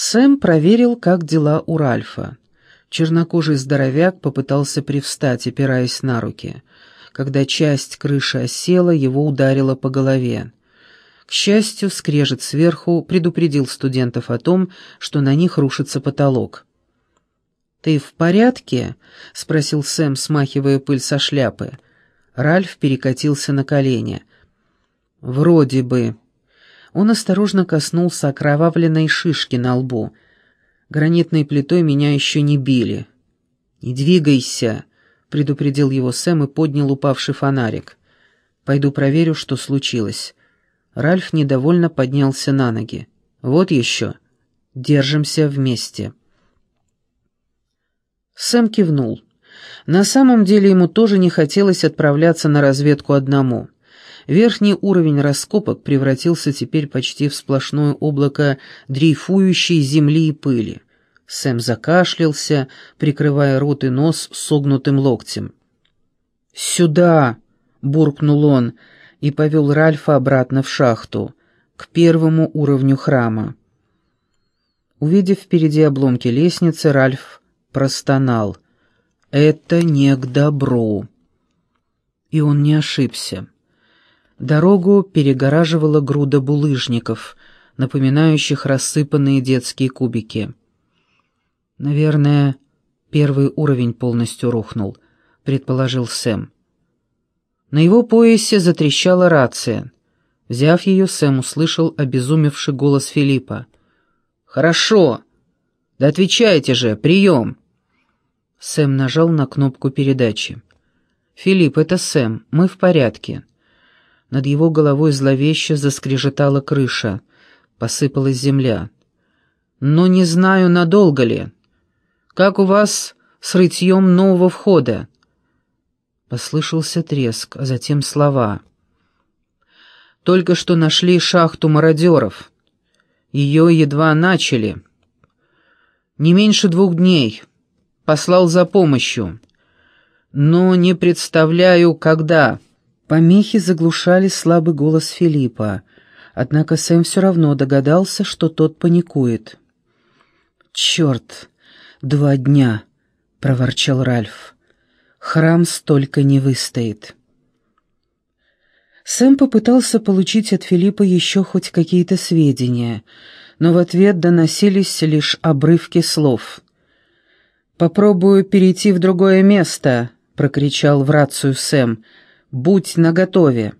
Сэм проверил, как дела у Ральфа. Чернокожий здоровяк попытался привстать, опираясь на руки. Когда часть крыши осела, его ударило по голове. К счастью, скрежет сверху предупредил студентов о том, что на них рушится потолок. «Ты в порядке?» — спросил Сэм, смахивая пыль со шляпы. Ральф перекатился на колени. «Вроде бы». Он осторожно коснулся окровавленной шишки на лбу. Гранитной плитой меня еще не били. «Не двигайся», — предупредил его Сэм и поднял упавший фонарик. «Пойду проверю, что случилось». Ральф недовольно поднялся на ноги. «Вот еще. Держимся вместе». Сэм кивнул. На самом деле ему тоже не хотелось отправляться на разведку одному. Верхний уровень раскопок превратился теперь почти в сплошное облако дрейфующей земли и пыли. Сэм закашлялся, прикрывая рот и нос согнутым локтем. «Сюда!» — буркнул он — и повел Ральфа обратно в шахту, к первому уровню храма. Увидев впереди обломки лестницы, Ральф простонал. «Это не к добру». И он не ошибся. Дорогу перегораживала груда булыжников, напоминающих рассыпанные детские кубики. «Наверное, первый уровень полностью рухнул», — предположил Сэм. На его поясе затрещала рация. Взяв ее, Сэм услышал обезумевший голос Филиппа. «Хорошо! Да отвечайте же! Прием!» Сэм нажал на кнопку передачи. «Филипп, это Сэм. Мы в порядке». Над его головой зловеще заскрежетала крыша. Посыпалась земля. «Но не знаю, надолго ли. Как у вас с рытьем нового входа?» Послышался треск, а затем слова. «Только что нашли шахту мародеров. Ее едва начали. Не меньше двух дней. Послал за помощью. Но не представляю, когда». Помехи заглушали слабый голос Филиппа, однако Сэм все равно догадался, что тот паникует. «Черт! Два дня!» — проворчал Ральф. Храм столько не выстоит. Сэм попытался получить от Филиппа еще хоть какие-то сведения, но в ответ доносились лишь обрывки слов. «Попробую перейти в другое место», — прокричал в рацию Сэм. «Будь наготове».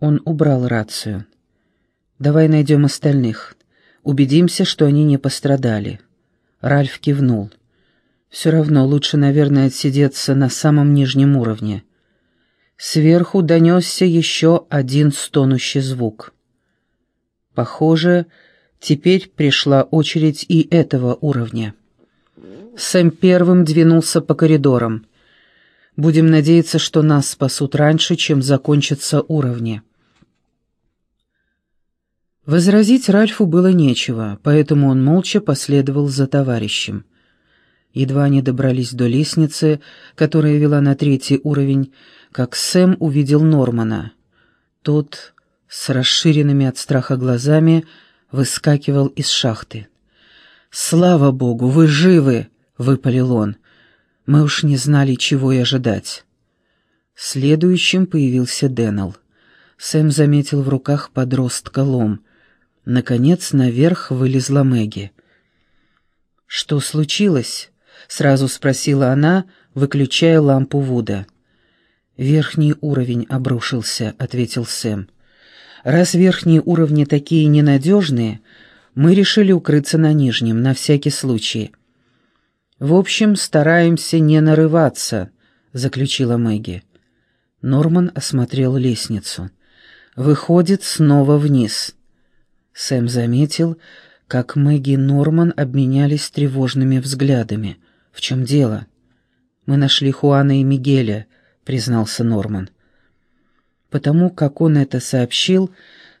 Он убрал рацию. «Давай найдем остальных. Убедимся, что они не пострадали». Ральф кивнул. Все равно лучше, наверное, отсидеться на самом нижнем уровне. Сверху донесся еще один стонущий звук. Похоже, теперь пришла очередь и этого уровня. Сэм первым двинулся по коридорам. Будем надеяться, что нас спасут раньше, чем закончатся уровни. Возразить Ральфу было нечего, поэтому он молча последовал за товарищем. Едва они добрались до лестницы, которая вела на третий уровень, как Сэм увидел Нормана. Тот с расширенными от страха глазами выскакивал из шахты. «Слава богу, вы живы!» — выпалил он. «Мы уж не знали, чего и ожидать». Следующим появился Дэннел. Сэм заметил в руках подростка лом. Наконец наверх вылезла Мэгги. «Что случилось?» — сразу спросила она, выключая лампу Вуда. «Верхний уровень обрушился», — ответил Сэм. «Раз верхние уровни такие ненадежные, мы решили укрыться на нижнем, на всякий случай». «В общем, стараемся не нарываться», — заключила Мэгги. Норман осмотрел лестницу. «Выходит снова вниз». Сэм заметил, как Мэгги и Норман обменялись тревожными взглядами — «В чем дело?» «Мы нашли Хуана и Мигеля», — признался Норман. Потому как он это сообщил,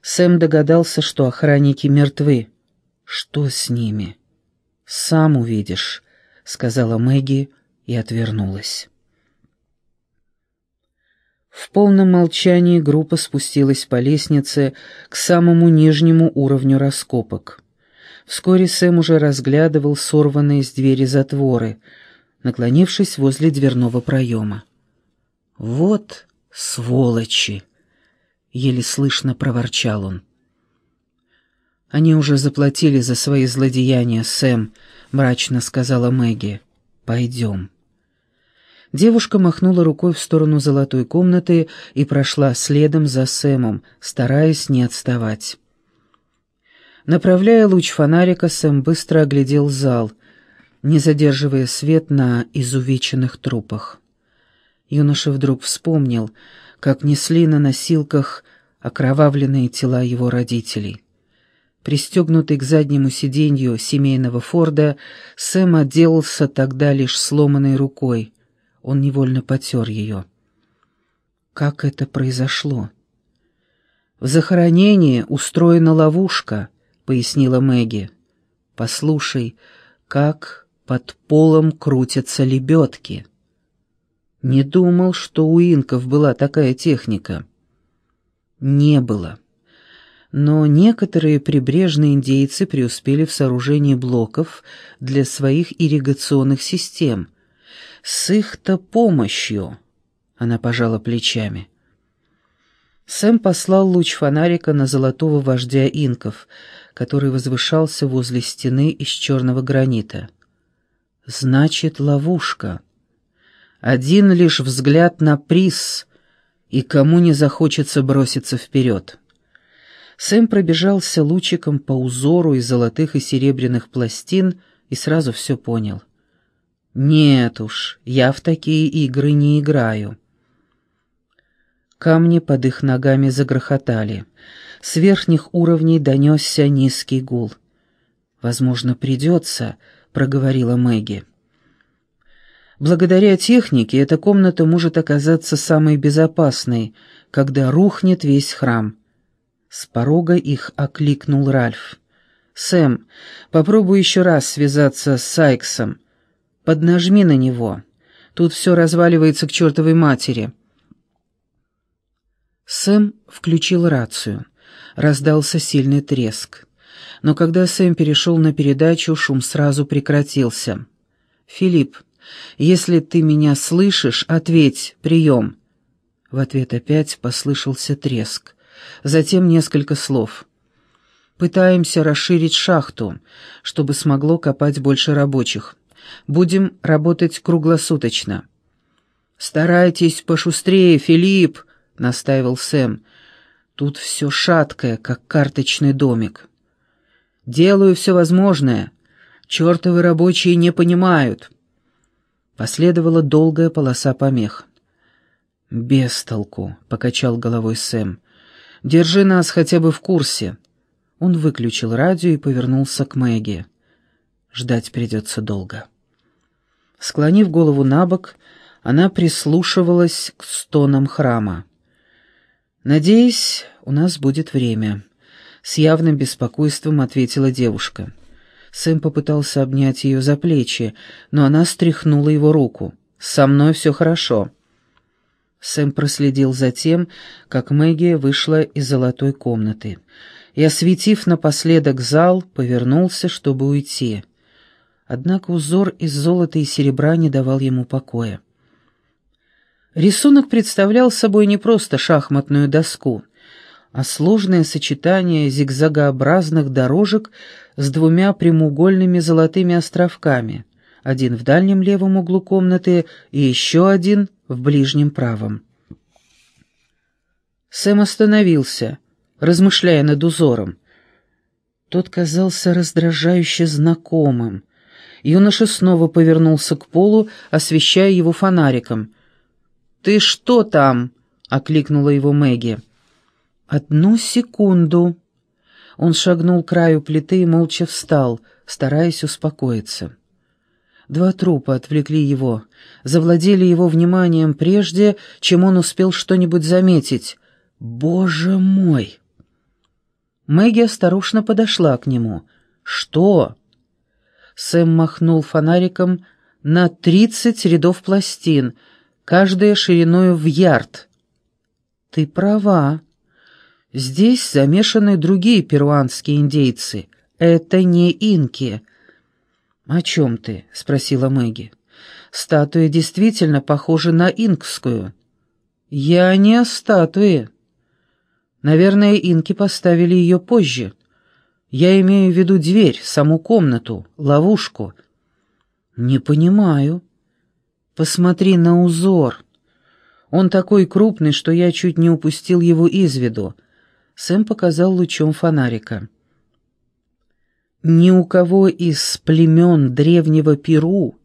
Сэм догадался, что охранники мертвы. «Что с ними?» «Сам увидишь», — сказала Мэгги и отвернулась. В полном молчании группа спустилась по лестнице к самому нижнему уровню раскопок. Вскоре Сэм уже разглядывал сорванные с двери затворы, наклонившись возле дверного проема. «Вот сволочи!» — еле слышно проворчал он. «Они уже заплатили за свои злодеяния, Сэм», — мрачно сказала Мэгги. «Пойдем». Девушка махнула рукой в сторону золотой комнаты и прошла следом за Сэмом, стараясь не отставать. Направляя луч фонарика, Сэм быстро оглядел зал, не задерживая свет на изувеченных трупах. Юноша вдруг вспомнил, как несли на носилках окровавленные тела его родителей. Пристегнутый к заднему сиденью семейного Форда, Сэм отделался тогда лишь сломанной рукой. Он невольно потер ее. Как это произошло? В захоронении устроена ловушка — пояснила Мэгги. «Послушай, как под полом крутятся лебедки». Не думал, что у инков была такая техника. Не было. Но некоторые прибрежные индейцы преуспели в сооружении блоков для своих ирригационных систем. С их-то помощью, она пожала плечами. Сэм послал луч фонарика на золотого вождя инков — который возвышался возле стены из черного гранита. «Значит, ловушка. Один лишь взгляд на приз, и кому не захочется броситься вперед». Сэм пробежался лучиком по узору из золотых и серебряных пластин и сразу все понял. «Нет уж, я в такие игры не играю». Камни под их ногами загрохотали. С верхних уровней донесся низкий гул. «Возможно, придется», — проговорила Мэгги. Благодаря технике эта комната может оказаться самой безопасной, когда рухнет весь храм. С порога их окликнул Ральф. «Сэм, попробуй еще раз связаться с Сайксом. Поднажми на него. Тут все разваливается к чертовой матери». Сэм включил рацию. Раздался сильный треск. Но когда Сэм перешел на передачу, шум сразу прекратился. «Филипп, если ты меня слышишь, ответь, прием». В ответ опять послышался треск. Затем несколько слов. «Пытаемся расширить шахту, чтобы смогло копать больше рабочих. Будем работать круглосуточно». «Старайтесь пошустрее, Филипп!» — настаивал Сэм. «Тут все шаткое, как карточный домик. Делаю все возможное. Чертовы рабочие не понимают». Последовала долгая полоса помех. «Без толку», — покачал головой Сэм. «Держи нас хотя бы в курсе». Он выключил радио и повернулся к Мэгги. Ждать придется долго. Склонив голову на бок, она прислушивалась к стонам храма. «Надеюсь, у нас будет время», — с явным беспокойством ответила девушка. Сэм попытался обнять ее за плечи, но она стряхнула его руку. «Со мной все хорошо». Сэм проследил за тем, как Мэгги вышла из золотой комнаты, и, осветив напоследок зал, повернулся, чтобы уйти. Однако узор из золота и серебра не давал ему покоя. Рисунок представлял собой не просто шахматную доску, а сложное сочетание зигзагообразных дорожек с двумя прямоугольными золотыми островками, один в дальнем левом углу комнаты и еще один в ближнем правом. Сэм остановился, размышляя над узором. Тот казался раздражающе знакомым. Юноша снова повернулся к полу, освещая его фонариком — «Ты что там?» — окликнула его Мэгги. «Одну секунду». Он шагнул к краю плиты и молча встал, стараясь успокоиться. Два трупа отвлекли его, завладели его вниманием прежде, чем он успел что-нибудь заметить. «Боже мой!» Мэгги осторожно подошла к нему. «Что?» Сэм махнул фонариком на тридцать рядов пластин — каждая шириною в ярд. Ты права. Здесь замешаны другие перуанские индейцы, это не инки». «О чем ты?» — спросила Мэгги. «Статуя действительно похожа на инкскую». «Я не о статуе». «Наверное, инки поставили ее позже. Я имею в виду дверь, саму комнату, ловушку». «Не понимаю». «Посмотри на узор. Он такой крупный, что я чуть не упустил его из виду». Сэм показал лучом фонарика. Ни у кого из племен древнего Перу,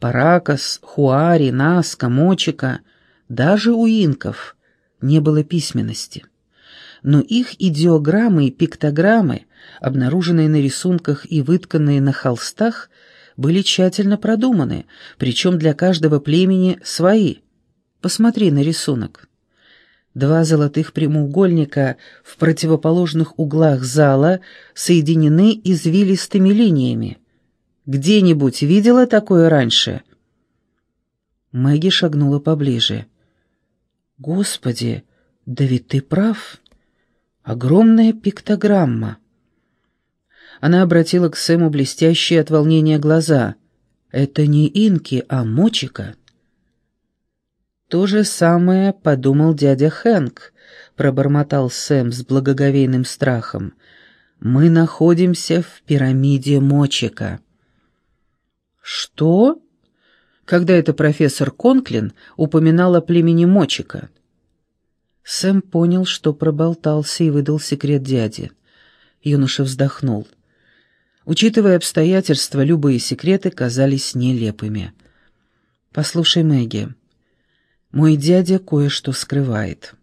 Паракас, Хуари, Наска, Мочика, даже у инков, не было письменности. Но их идеограммы и пиктограммы, обнаруженные на рисунках и вытканные на холстах, были тщательно продуманы, причем для каждого племени свои. Посмотри на рисунок. Два золотых прямоугольника в противоположных углах зала соединены извилистыми линиями. Где-нибудь видела такое раньше?» Мэгги шагнула поближе. «Господи, да ведь ты прав. Огромная пиктограмма». Она обратила к Сэму блестящие от волнения глаза. «Это не инки, а мочика». «То же самое подумал дядя Хэнк», — пробормотал Сэм с благоговейным страхом. «Мы находимся в пирамиде Мочика». «Что?» Когда это профессор Конклин упоминал о племени Мочика. Сэм понял, что проболтался и выдал секрет дяде. Юноша вздохнул. Учитывая обстоятельства, любые секреты казались нелепыми. «Послушай, Мэгги, мой дядя кое-что скрывает».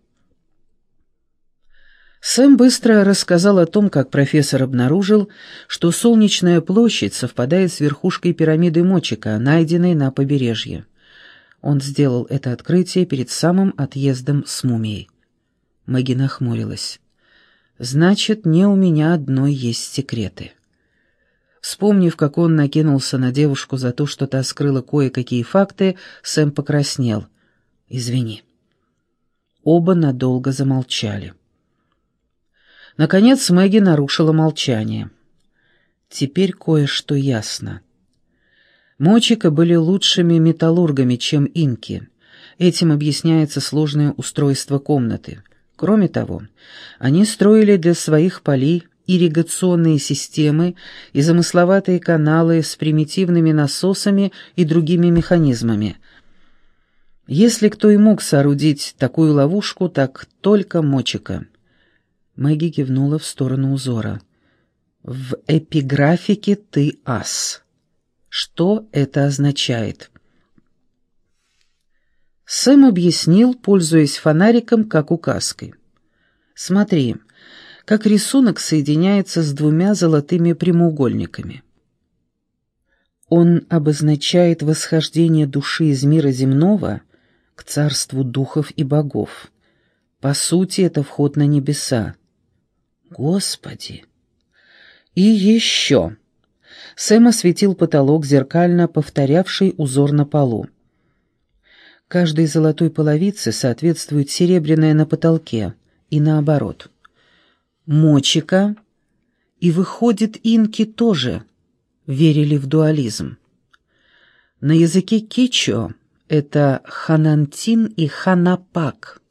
Сэм быстро рассказал о том, как профессор обнаружил, что солнечная площадь совпадает с верхушкой пирамиды Мочика, найденной на побережье. Он сделал это открытие перед самым отъездом с мумией. Мэгги нахмурилась. «Значит, не у меня одной есть секреты». Вспомнив, как он накинулся на девушку за то, что та скрыла кое-какие факты, Сэм покраснел — Извини». Оба надолго замолчали. Наконец Мэгги нарушила молчание. Теперь кое-что ясно. Мочика были лучшими металлургами, чем инки. Этим объясняется сложное устройство комнаты. Кроме того, они строили для своих полей ирригационные системы и замысловатые каналы с примитивными насосами и другими механизмами – если кто и мог соорудить такую ловушку, так только Мочика. Мэгги кивнула в сторону узора. «В эпиграфике ты ас. Что это означает?» Сэм объяснил, пользуясь фонариком, как указкой. «Смотри, как рисунок соединяется с двумя золотыми прямоугольниками. Он обозначает восхождение души из мира земного к царству духов и богов. По сути, это вход на небеса. Господи! И еще. Сэм осветил потолок, зеркально повторявший узор на полу. Каждой золотой половице соответствует серебряная на потолке, и наоборот. Мочика, и выходит, инки тоже верили в дуализм. На языке кечо это Ханантин и Ханапак.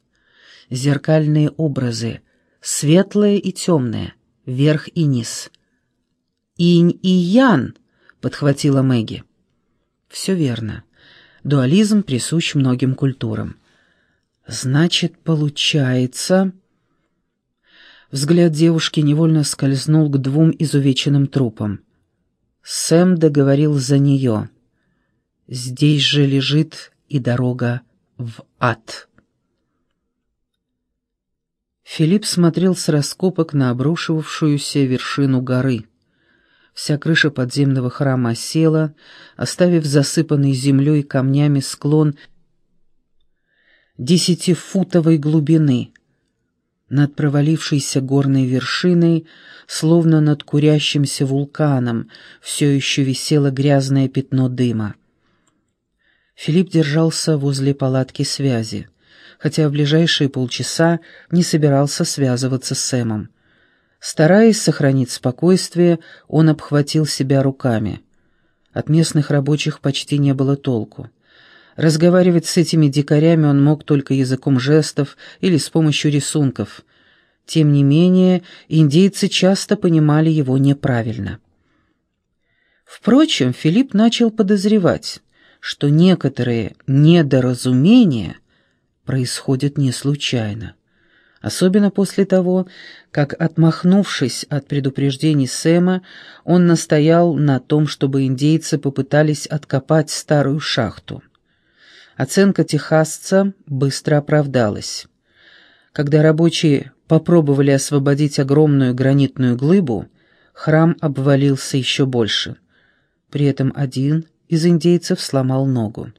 Зеркальные образы, светлое и темное, верх и низ. «Инь и Ян», — подхватила Мэгги. «Все верно. Дуализм присущ многим культурам. Значит, получается...» Взгляд девушки невольно скользнул к двум изувеченным трупам. Сэм договорил за нее. Здесь же лежит и дорога в ад. Филипп смотрел с раскопок на обрушивавшуюся вершину горы. Вся крыша подземного храма осела, оставив засыпанный землей и камнями склон десятифутовой глубины. Над провалившейся горной вершиной, словно над курящимся вулканом, все еще висело грязное пятно дыма. Филипп держался возле палатки связи, хотя в ближайшие полчаса не собирался связываться с Сэмом. Стараясь сохранить спокойствие, он обхватил себя руками. От местных рабочих почти не было толку. Разговаривать с этими дикарями он мог только языком жестов или с помощью рисунков. Тем не менее, индейцы часто понимали его неправильно. Впрочем, Филипп начал подозревать, что некоторые недоразумения происходят не случайно. Особенно после того, как, отмахнувшись от предупреждений Сэма, он настоял на том, чтобы индейцы попытались откопать старую шахту. Оценка техасца быстро оправдалась. Когда рабочие попробовали освободить огромную гранитную глыбу, храм обвалился еще больше. При этом один из индейцев сломал ногу.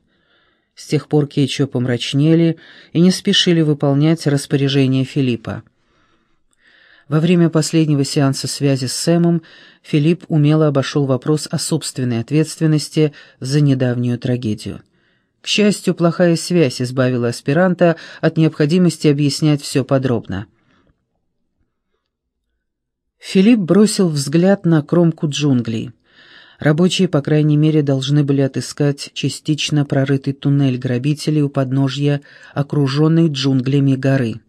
С тех пор Кетчо помрачнели и не спешили выполнять распоряжение Филиппа. Во время последнего сеанса связи с Сэмом Филипп умело обошел вопрос о собственной ответственности за недавнюю трагедию. К счастью, плохая связь избавила аспиранта от необходимости объяснять все подробно. Филипп бросил взгляд на кромку джунглей. Рабочие, по крайней мере, должны были отыскать частично прорытый туннель грабителей у подножья окруженной джунглями горы.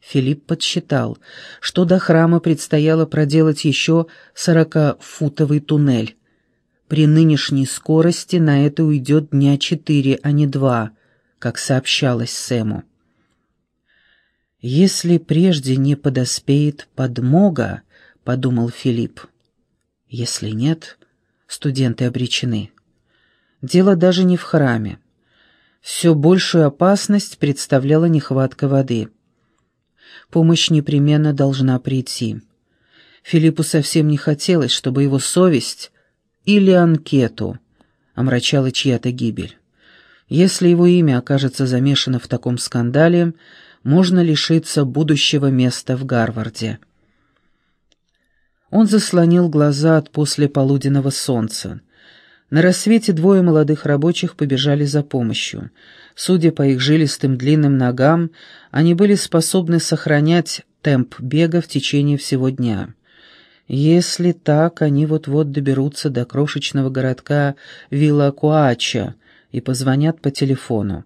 Филипп подсчитал, что до храма предстояло проделать еще сорокафутовый туннель. При нынешней скорости на это уйдет дня четыре, а не два, как сообщалось Сэму. «Если прежде не подоспеет подмога», — подумал Филипп. «Если нет, студенты обречены. Дело даже не в храме. Все большую опасность представляла нехватка воды. Помощь непременно должна прийти. Филиппу совсем не хотелось, чтобы его совесть или анкету омрачала чья-то гибель. Если его имя окажется замешано в таком скандале, можно лишиться будущего места в Гарварде. Он заслонил глаза от послеполуденного солнца. На рассвете двое молодых рабочих побежали за помощью. Судя по их жилистым длинным ногам, они были способны сохранять темп бега в течение всего дня. Если так, они вот-вот доберутся до крошечного городка Вилла-Куача и позвонят по телефону.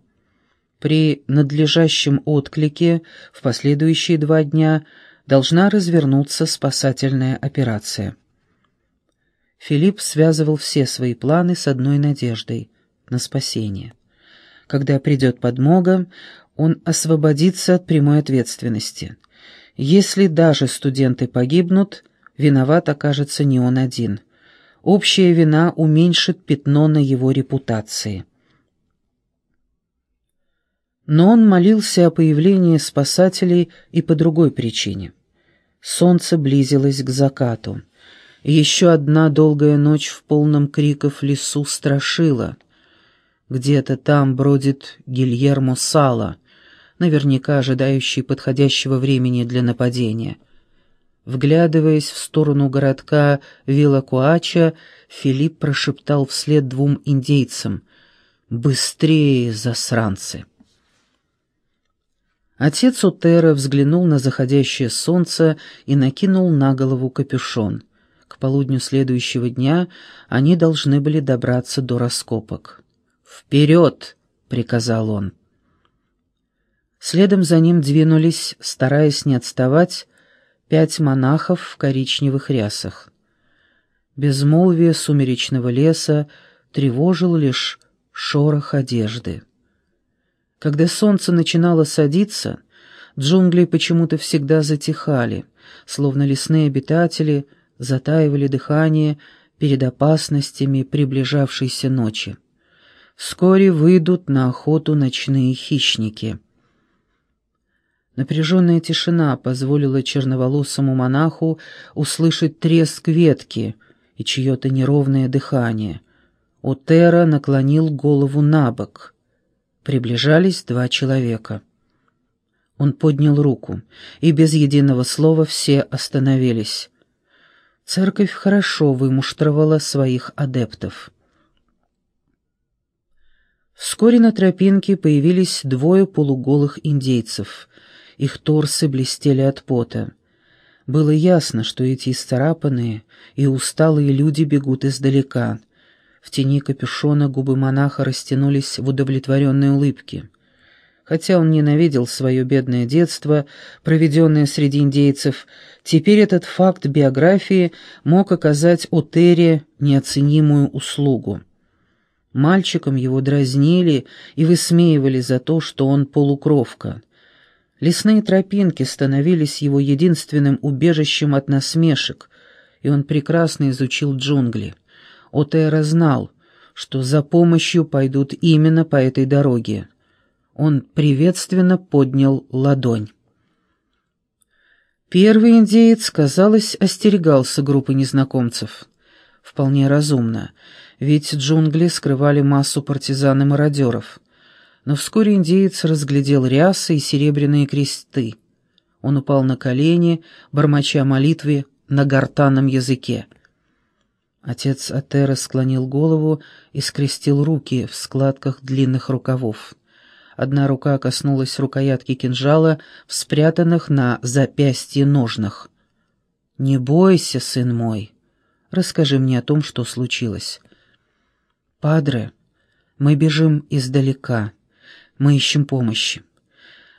При надлежащем отклике в последующие два дня – должна развернуться спасательная операция. Филипп связывал все свои планы с одной надеждой — на спасение. Когда придет подмога, он освободится от прямой ответственности. Если даже студенты погибнут, виноват окажется не он один. Общая вина уменьшит пятно на его репутации. Но он молился о появлении спасателей и по другой причине. Солнце близилось к закату. Еще одна долгая ночь в полном криков лесу страшила. Где-то там бродит Гильермо Сала, наверняка ожидающий подходящего времени для нападения. Вглядываясь в сторону городка Вилакуача, Филипп прошептал вслед двум индейцам «Быстрее, засранцы!» Отец Утера взглянул на заходящее солнце и накинул на голову капюшон. К полудню следующего дня они должны были добраться до раскопок. «Вперед!» — приказал он. Следом за ним двинулись, стараясь не отставать, пять монахов в коричневых рясах. Безмолвие сумеречного леса тревожил лишь шорох одежды. Когда солнце начинало садиться, джунгли почему-то всегда затихали, словно лесные обитатели затаивали дыхание перед опасностями приближавшейся ночи. Вскоре выйдут на охоту ночные хищники. Напряженная тишина позволила черноволосому монаху услышать треск ветки и чье-то неровное дыхание. Утера наклонил голову на бок. Приближались два человека. Он поднял руку, и без единого слова все остановились. Церковь хорошо вымуштровала своих адептов. Вскоре на тропинке появились двое полуголых индейцев. Их торсы блестели от пота. Было ясно, что эти исцарапанные и усталые люди бегут издалека. В тени капюшона губы монаха растянулись в удовлетворенной улыбке. Хотя он ненавидел свое бедное детство, проведенное среди индейцев, теперь этот факт биографии мог оказать Отере неоценимую услугу. Мальчиком его дразнили и высмеивали за то, что он полукровка. Лесные тропинки становились его единственным убежищем от насмешек, и он прекрасно изучил джунгли. Отера знал, что за помощью пойдут именно по этой дороге. Он приветственно поднял ладонь. Первый индеец, казалось, остерегался группы незнакомцев. Вполне разумно, ведь джунгли скрывали массу партизан и мародеров — но вскоре индеец разглядел рясы и серебряные кресты. Он упал на колени, бормоча молитвы на гортанном языке. Отец Атера склонил голову и скрестил руки в складках длинных рукавов. Одна рука коснулась рукоятки кинжала в спрятанных на запястье ножнах. «Не бойся, сын мой. Расскажи мне о том, что случилось». «Падре, мы бежим издалека». Мы ищем помощи.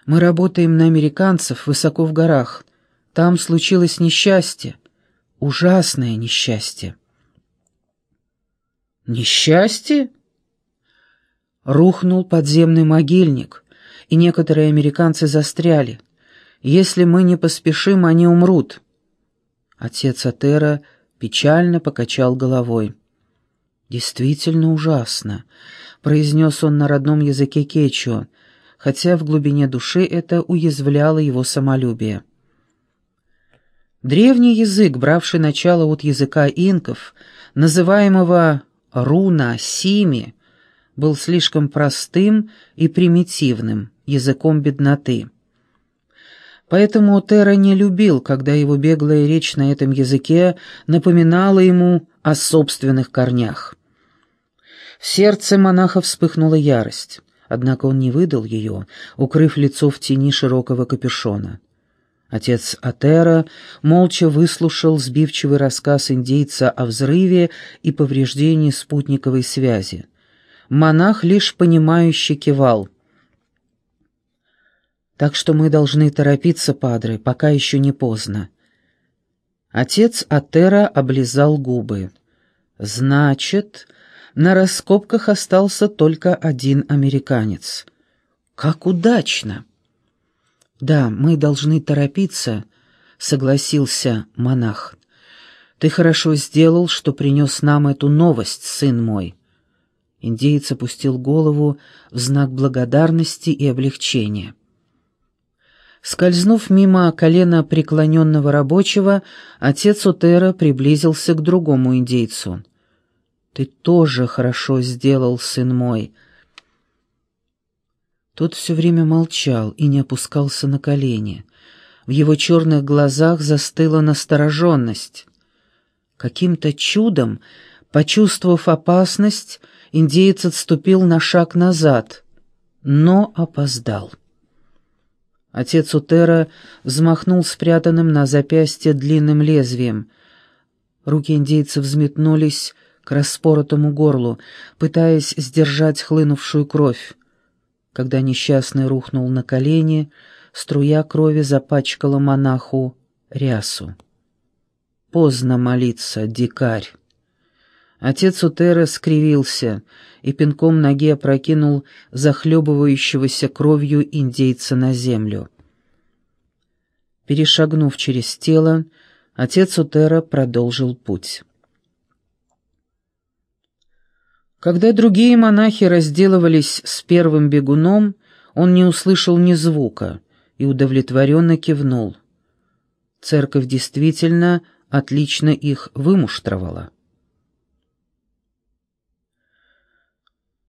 Мы работаем на американцев высоко в горах. Там случилось несчастье. Ужасное несчастье. Несчастье? Рухнул подземный могильник, и некоторые американцы застряли. Если мы не поспешим, они умрут. Отец Атера печально покачал головой. Действительно ужасно произнес он на родном языке кечуа, хотя в глубине души это уязвляло его самолюбие. Древний язык, бравший начало от языка инков, называемого руна-сими, был слишком простым и примитивным, языком бедноты. Поэтому Отера не любил, когда его беглая речь на этом языке напоминала ему о собственных корнях. В сердце монаха вспыхнула ярость, однако он не выдал ее, укрыв лицо в тени широкого капюшона. Отец Атера молча выслушал сбивчивый рассказ индейца о взрыве и повреждении спутниковой связи. Монах лишь понимающе кивал. «Так что мы должны торопиться, падре, пока еще не поздно». Отец Атера облизал губы. «Значит, на раскопках остался только один американец. Как удачно! Да, мы должны торопиться, согласился монах. Ты хорошо сделал, что принес нам эту новость, сын мой. Индеец опустил голову в знак благодарности и облегчения. Скользнув мимо колена преклоненного рабочего, отец Утера приблизился к другому индейцу. Ты тоже хорошо сделал, сын мой». Тот все время молчал и не опускался на колени. В его черных глазах застыла настороженность. Каким-то чудом, почувствовав опасность, индеец отступил на шаг назад, но опоздал. Отец Утера взмахнул спрятанным на запястье длинным лезвием. Руки индейца взметнулись, к распоротому горлу, пытаясь сдержать хлынувшую кровь. Когда несчастный рухнул на колени, струя крови запачкала монаху рясу. Поздно молиться, дикарь. Отец Утера скривился и пинком ноги опрокинул захлебывающегося кровью индейца на землю. Перешагнув через тело, отец Утера продолжил путь. Когда другие монахи разделывались с первым бегуном, он не услышал ни звука и удовлетворенно кивнул. Церковь действительно отлично их вымуштровала.